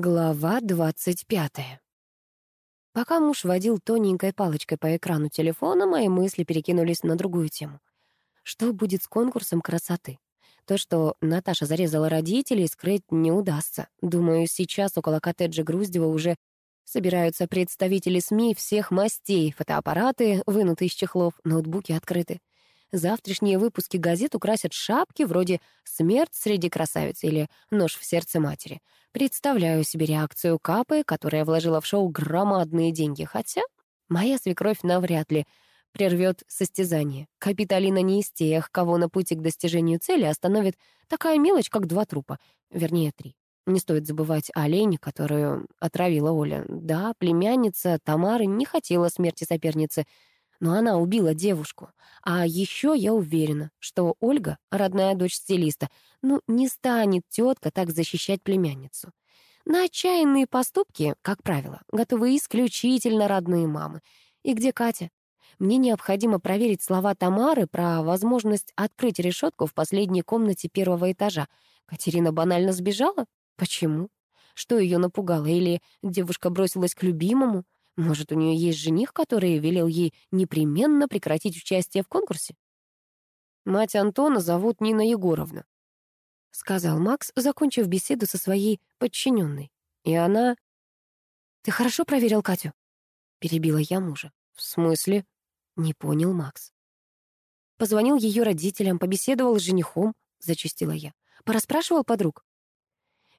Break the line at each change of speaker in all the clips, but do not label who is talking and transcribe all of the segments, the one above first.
Глава двадцать пятая. Пока муж водил тоненькой палочкой по экрану телефона, мои мысли перекинулись на другую тему. Что будет с конкурсом красоты? То, что Наташа зарезала родителей, скрыть не удастся. Думаю, сейчас около коттеджа Груздева уже собираются представители СМИ всех мастей, фотоаппараты вынуты из чехлов, ноутбуки открыты. Завтрашние выпуски газет украсят шапки вроде «Смерть среди красавиц» или «Нож в сердце матери». Представляю себе реакцию Капы, которая вложила в шоу громадные деньги, хотя моя свекровь навряд ли прервет состязание. Капиталина не из тех, кого на пути к достижению цели остановит такая мелочь, как два трупа, вернее, три. Не стоит забывать о Лене, которую отравила Оля. Да, племянница Тамары не хотела смерти соперницы, но она убила девушку. А еще я уверена, что Ольга, родная дочь стилиста, ну, не станет тетка так защищать племянницу. На отчаянные поступки, как правило, готовы исключительно родные мамы. И где Катя? Мне необходимо проверить слова Тамары про возможность открыть решетку в последней комнате первого этажа. Катерина банально сбежала? Почему? Что ее напугало? Или девушка бросилась к любимому? Может, у нее есть жених, который велел ей непременно прекратить участие в конкурсе? Мать Антона зовут Нина Егоровна, — сказал Макс, закончив беседу со своей подчиненной. И она... «Ты хорошо проверил Катю?» — перебила я мужа. «В смысле?» — не понял Макс. Позвонил ее родителям, побеседовал с женихом, — зачастила я. Порасспрашивал подруг.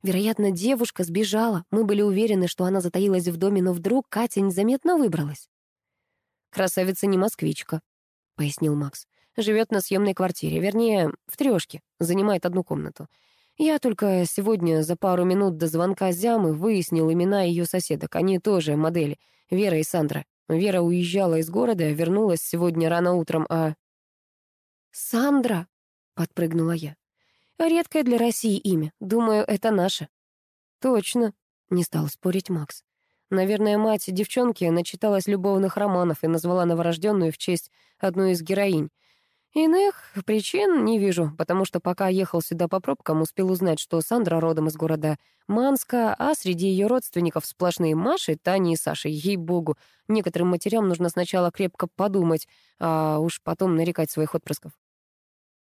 Вероятно, девушка сбежала. Мы были уверены, что она затаилась в доме, но вдруг Катя незаметно выбралась. «Красавица не москвичка», — пояснил Макс. «Живет на съемной квартире, вернее, в трешке, занимает одну комнату. Я только сегодня за пару минут до звонка Зямы выяснил имена ее соседок. Они тоже модели, Вера и Сандра. Вера уезжала из города, вернулась сегодня рано утром, а...» «Сандра!» — подпрыгнула я. Редкое для России имя. Думаю, это наше». «Точно», — не стал спорить Макс. Наверное, мать девчонки начиталась любовных романов и назвала новорожденную в честь одной из героинь. Иных причин не вижу, потому что пока ехал сюда по пробкам, успел узнать, что Сандра родом из города Манска, а среди ее родственников сплошные Маши, Тани и Саши. Ей-богу, некоторым матерям нужно сначала крепко подумать, а уж потом нарекать своих отпрысков.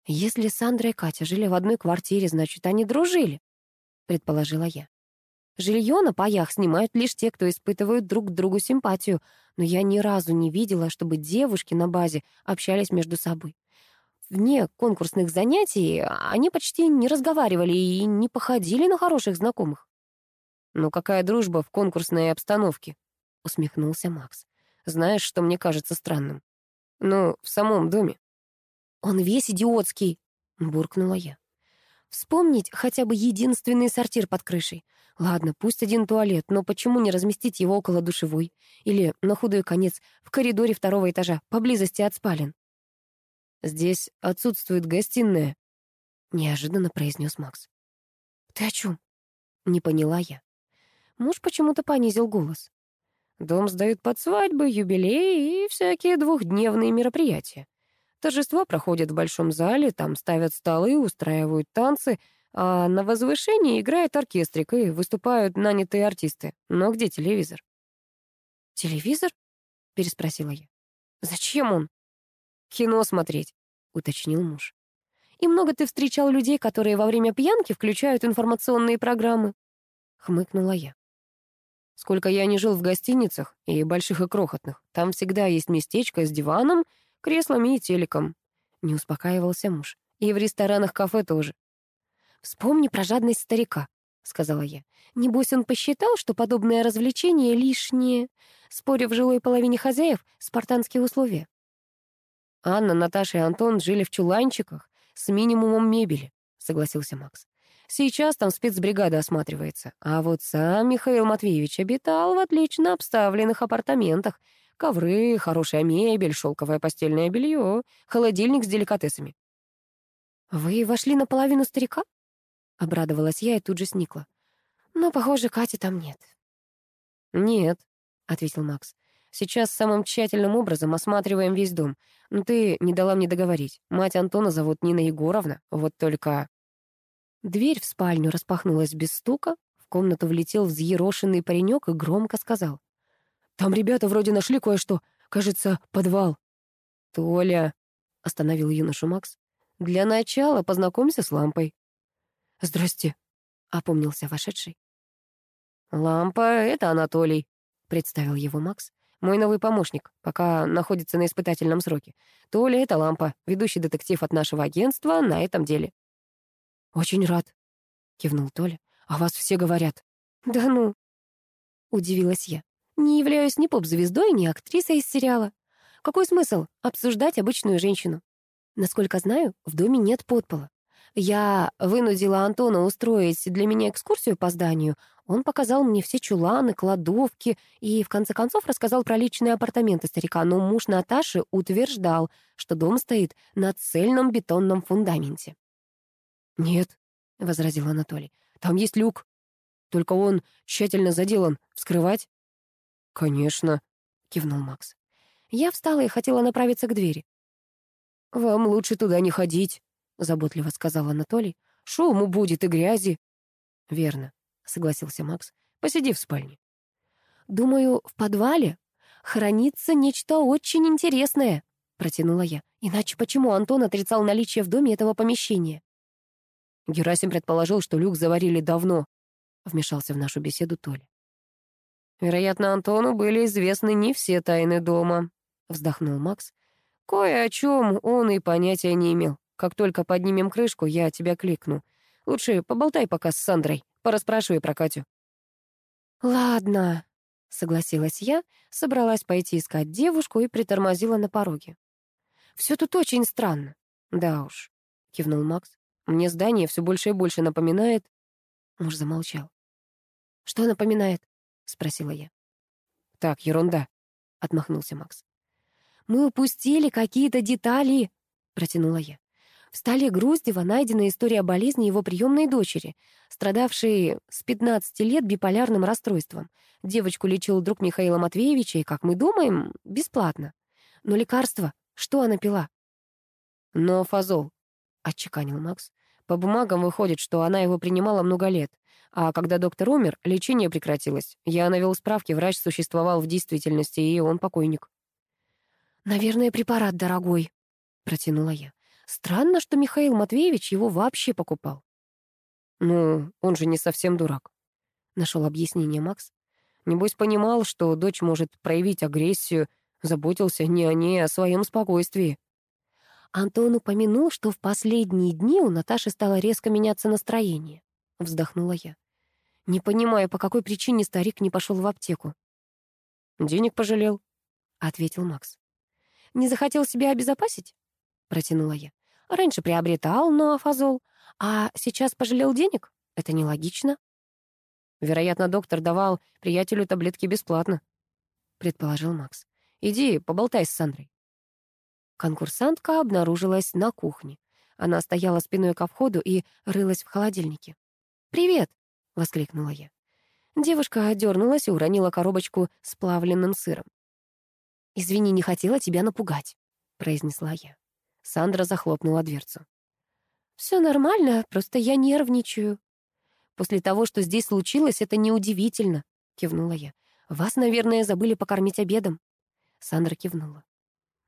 «Если Сандра и Катя жили в одной квартире, значит, они дружили», — предположила я. Жилье на паях снимают лишь те, кто испытывают друг к другу симпатию, но я ни разу не видела, чтобы девушки на базе общались между собой. Вне конкурсных занятий они почти не разговаривали и не походили на хороших знакомых. «Ну какая дружба в конкурсной обстановке?» — усмехнулся Макс. «Знаешь, что мне кажется странным? Ну, в самом доме. «Он весь идиотский», — буркнула я. «Вспомнить хотя бы единственный сортир под крышей. Ладно, пусть один туалет, но почему не разместить его около душевой? Или, на худой конец, в коридоре второго этажа, поблизости от спален?» «Здесь отсутствует гостиная», — неожиданно произнес Макс. «Ты о чем?» — не поняла я. Муж почему-то понизил голос. «Дом сдают под свадьбы, юбилеи и всякие двухдневные мероприятия. Торжества проходят в большом зале, там ставят столы, устраивают танцы, а на возвышении играет оркестрик и выступают нанятые артисты. Но где телевизор? «Телевизор?» — переспросила я. «Зачем он?» «Кино смотреть», — уточнил муж. «И много ты встречал людей, которые во время пьянки включают информационные программы?» — хмыкнула я. «Сколько я не жил в гостиницах, и больших, и крохотных, там всегда есть местечко с диваном креслами и телеком. Не успокаивался муж. И в ресторанах-кафе тоже. «Вспомни про жадность старика», — сказала я. «Небось, он посчитал, что подобное развлечение лишнее, споря в жилой половине хозяев, спартанские условия». «Анна, Наташа и Антон жили в чуланчиках с минимумом мебели», — согласился Макс. «Сейчас там спецбригада осматривается, а вот сам Михаил Матвеевич обитал в отлично обставленных апартаментах, Ковры, хорошая мебель, шелковое постельное белье, холодильник с деликатесами. «Вы вошли на половину старика?» Обрадовалась я и тут же сникла. «Но, похоже, Кати там нет». «Нет», — ответил Макс. «Сейчас самым тщательным образом осматриваем весь дом. Но ты не дала мне договорить. Мать Антона зовут Нина Егоровна. Вот только...» Дверь в спальню распахнулась без стука, комнату влетел взъерошенный паренек и громко сказал. «Там ребята вроде нашли кое-что. Кажется, подвал». «Толя», — остановил юношу Макс, — «для начала познакомься с лампой». «Здрасте», — опомнился вошедший. «Лампа — это Анатолий», — представил его Макс. «Мой новый помощник, пока находится на испытательном сроке. Толя — это Лампа, ведущий детектив от нашего агентства на этом деле». «Очень рад», — кивнул Толя. «А вас все говорят». «Да ну», — удивилась я. «Не являюсь ни поп-звездой, ни актрисой из сериала. Какой смысл обсуждать обычную женщину? Насколько знаю, в доме нет подпола. Я вынудила Антона устроить для меня экскурсию по зданию. Он показал мне все чуланы, кладовки и, в конце концов, рассказал про личные апартаменты старика, но муж Наташи утверждал, что дом стоит на цельном бетонном фундаменте. «Нет», — возразил Анатолий, — «там есть люк. Только он тщательно заделан. Вскрывать?» «Конечно», — кивнул Макс. Я встала и хотела направиться к двери. «Вам лучше туда не ходить», — заботливо сказал Анатолий. «Шуму будет и грязи». «Верно», — согласился Макс. «Посиди в спальне». «Думаю, в подвале хранится нечто очень интересное», — протянула я. «Иначе почему Антон отрицал наличие в доме этого помещения?» Герасим предположил, что люк заварили давно, — вмешался в нашу беседу Толя. «Вероятно, Антону были известны не все тайны дома», — вздохнул Макс. «Кое о чем он и понятия не имел. Как только поднимем крышку, я тебя кликну. Лучше поболтай пока с Сандрой, пораспрашивай про Катю». «Ладно», — согласилась я, собралась пойти искать девушку и притормозила на пороге. «Все тут очень странно». «Да уж», — кивнул Макс. «Мне здание все больше и больше напоминает...» Муж замолчал. «Что напоминает?» — спросила я. «Так, ерунда», — отмахнулся Макс. «Мы упустили какие-то детали», — протянула я. В столе Груздева найдена история болезни его приемной дочери, страдавшей с 15 лет биполярным расстройством. Девочку лечил друг Михаила Матвеевича, и, как мы думаем, бесплатно. Но лекарство, что она пила? Но фазол, отчеканил Макс. По бумагам выходит, что она его принимала много лет. А когда доктор умер, лечение прекратилось. Я навел справки, врач существовал в действительности, и он покойник. «Наверное, препарат дорогой», — протянула я. Странно, что Михаил Матвеевич его вообще покупал. «Ну, он же не совсем дурак», — нашел объяснение Макс. Небось, понимал, что дочь может проявить агрессию, заботился не о ней, а о своем спокойствии. Антон упомянул, что в последние дни у Наташи стало резко меняться настроение. Вздохнула я. Не понимая, по какой причине старик не пошел в аптеку. «Денег пожалел», — ответил Макс. «Не захотел себя обезопасить?» — протянула я. «Раньше приобретал ноафазол, а сейчас пожалел денег? Это нелогично». «Вероятно, доктор давал приятелю таблетки бесплатно», — предположил Макс. «Иди, поболтай с Сандрой». Конкурсантка обнаружилась на кухне. Она стояла спиной ко входу и рылась в холодильнике. «Привет!» — воскликнула я. Девушка одернулась и уронила коробочку с плавленным сыром. «Извини, не хотела тебя напугать», — произнесла я. Сандра захлопнула дверцу. «Все нормально, просто я нервничаю». «После того, что здесь случилось, это неудивительно», — кивнула я. «Вас, наверное, забыли покормить обедом». Сандра кивнула.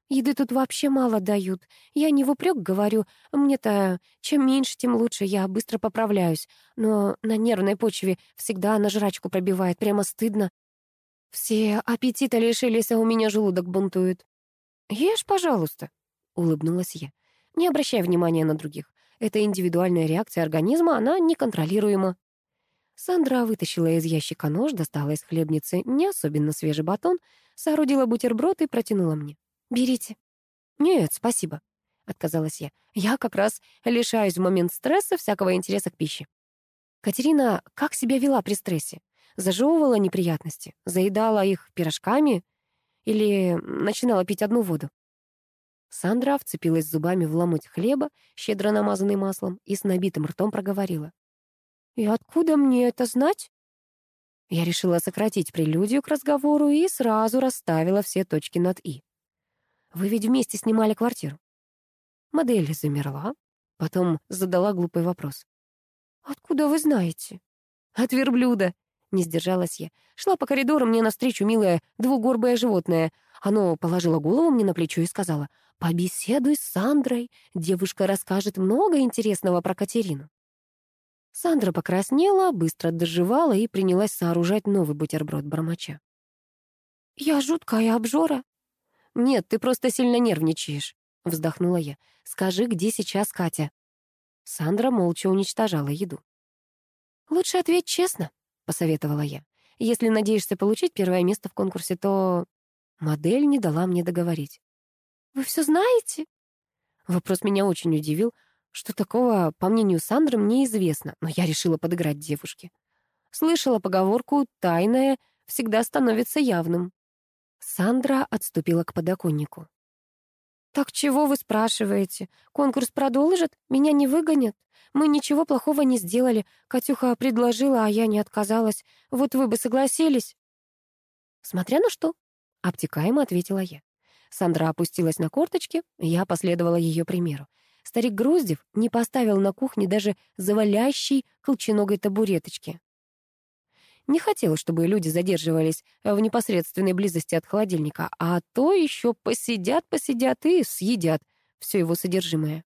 «Еды тут вообще мало дают. Я не в упрек говорю. Мне-то чем меньше, тем лучше. Я быстро поправляюсь. Но на нервной почве всегда на жрачку пробивает. Прямо стыдно. Все аппетита лишились, а у меня желудок бунтует. Ешь, пожалуйста», — улыбнулась я. «Не обращай внимания на других. Это индивидуальная реакция организма, она неконтролируема». Сандра вытащила из ящика нож, достала из хлебницы не особенно свежий батон, соорудила бутерброд и протянула мне. «Берите». «Нет, спасибо», — отказалась я. «Я как раз лишаюсь в момент стресса всякого интереса к пище». Катерина как себя вела при стрессе? Зажевывала неприятности? Заедала их пирожками? Или начинала пить одну воду? Сандра вцепилась зубами в ломоть хлеба, щедро намазанный маслом, и с набитым ртом проговорила. «И откуда мне это знать?» Я решила сократить прелюдию к разговору и сразу расставила все точки над «и». «Вы ведь вместе снимали квартиру?» Модель замерла, потом задала глупый вопрос. «Откуда вы знаете?» «От верблюда», — не сдержалась я. Шла по коридору мне навстречу милое двугорбое животное. Оно положило голову мне на плечо и сказала, «Побеседуй с Сандрой, девушка расскажет много интересного про Катерину». Сандра покраснела, быстро доживала и принялась сооружать новый бутерброд бормоча. «Я жуткая обжора». «Нет, ты просто сильно нервничаешь», — вздохнула я. «Скажи, где сейчас Катя?» Сандра молча уничтожала еду. «Лучше ответь честно», — посоветовала я. «Если надеешься получить первое место в конкурсе, то...» Модель не дала мне договорить. «Вы все знаете?» Вопрос меня очень удивил, что такого, по мнению Сандры, мне известно, но я решила подыграть девушке. Слышала поговорку «тайное всегда становится явным». Сандра отступила к подоконнику. «Так чего вы спрашиваете? Конкурс продолжит? Меня не выгонят? Мы ничего плохого не сделали. Катюха предложила, а я не отказалась. Вот вы бы согласились?» «Смотря на что», — обтекаемо ответила я. Сандра опустилась на корточки, я последовала ее примеру. Старик Груздев не поставил на кухне даже завалящей колченогой табуреточки. Не хотела, чтобы люди задерживались в непосредственной близости от холодильника, а то еще посидят-посидят и съедят все его содержимое.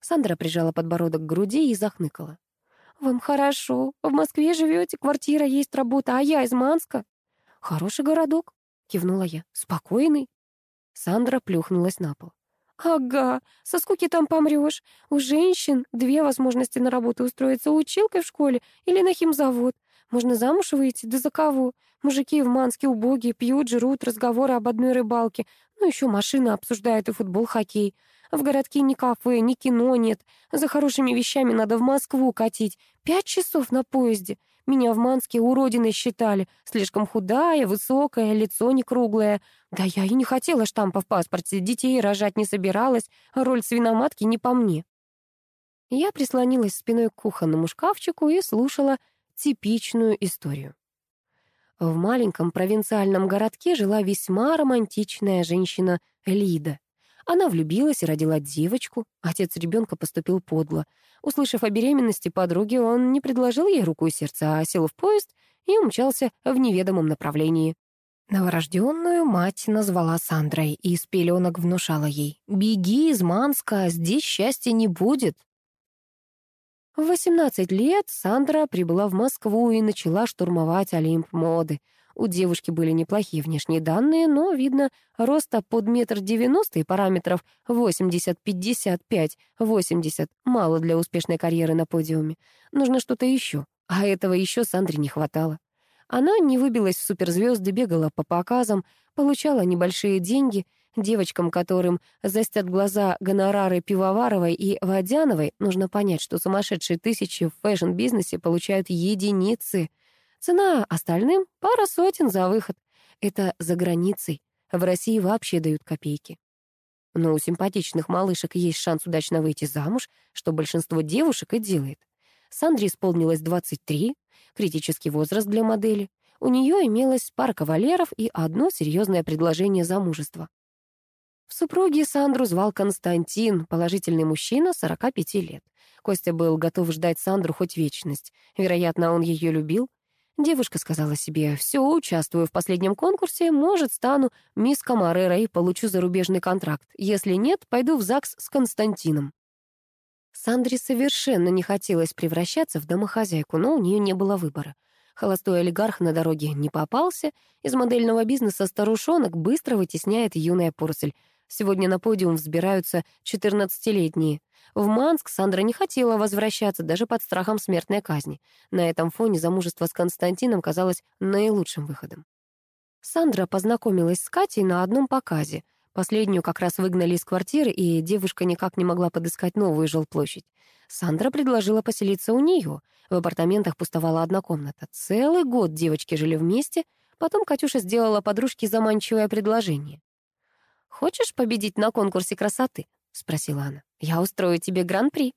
Сандра прижала подбородок к груди и захныкала. «Вам хорошо. В Москве живете, квартира есть, работа, а я из Манска». «Хороший городок», — кивнула я. «Спокойный». Сандра плюхнулась на пол. «Ага, со скуки там помрешь. У женщин две возможности на работу устроиться училкой в школе или на химзавод. Можно замуж выйти, да за кого? Мужики в Манске убогие, пьют, жрут, разговоры об одной рыбалке. Ну, еще машины обсуждают и футбол, хоккей. В городке ни кафе, ни кино нет. За хорошими вещами надо в Москву катить. Пять часов на поезде. Меня в Манске уродиной считали. Слишком худая, высокая, лицо не круглое. Да я и не хотела штампа в паспорте, детей рожать не собиралась, роль свиноматки не по мне. Я прислонилась спиной к кухонному шкафчику и слушала типичную историю. В маленьком провинциальном городке жила весьма романтичная женщина Лида. Она влюбилась и родила девочку. Отец ребенка поступил подло. Услышав о беременности подруги, он не предложил ей руку и сердце, а сел в поезд и умчался в неведомом направлении. Новорожденную мать назвала Сандрой и с пеленок внушала ей «Беги из Манска, здесь счастья не будет». В 18 лет Сандра прибыла в Москву и начала штурмовать Олимп моды — у девушки были неплохие внешние данные, но, видно, роста под метр девяносто и параметров 80-55-80 мало для успешной карьеры на подиуме. Нужно что-то еще, а этого еще Сандре не хватало. Она не выбилась в суперзвезды, бегала по показам, получала небольшие деньги. Девочкам, которым застят глаза гонорары Пивоваровой и Водяновой, нужно понять, что сумасшедшие тысячи в фэшн-бизнесе получают единицы. Цена остальным — пара сотен за выход. Это за границей. В России вообще дают копейки. Но у симпатичных малышек есть шанс удачно выйти замуж, что большинство девушек и делает. Сандре исполнилось 23, критический возраст для модели. У нее имелась пара кавалеров и одно серьезное предложение замужества. В супруге Сандру звал Константин, положительный мужчина 45 лет. Костя был готов ждать Сандру хоть вечность. Вероятно, он ее любил, Девушка сказала себе, все, участвую в последнем конкурсе, может, стану мисс Камарера и получу зарубежный контракт. Если нет, пойду в ЗАГС с Константином. Сандре совершенно не хотелось превращаться в домохозяйку, но у нее не было выбора. Холостой олигарх на дороге не попался, из модельного бизнеса старушонок быстро вытесняет юная порсель. Сегодня на подиум взбираются 14-летние. В Манск Сандра не хотела возвращаться даже под страхом смертной казни. На этом фоне замужество с Константином казалось наилучшим выходом. Сандра познакомилась с Катей на одном показе. Последнюю как раз выгнали из квартиры, и девушка никак не могла подыскать новую жилплощадь. Сандра предложила поселиться у нее. В апартаментах пустовала одна комната. Целый год девочки жили вместе. Потом Катюша сделала подружке заманчивое предложение. «Хочешь победить на конкурсе красоты?» — спросила она. «Я устрою тебе гран-при».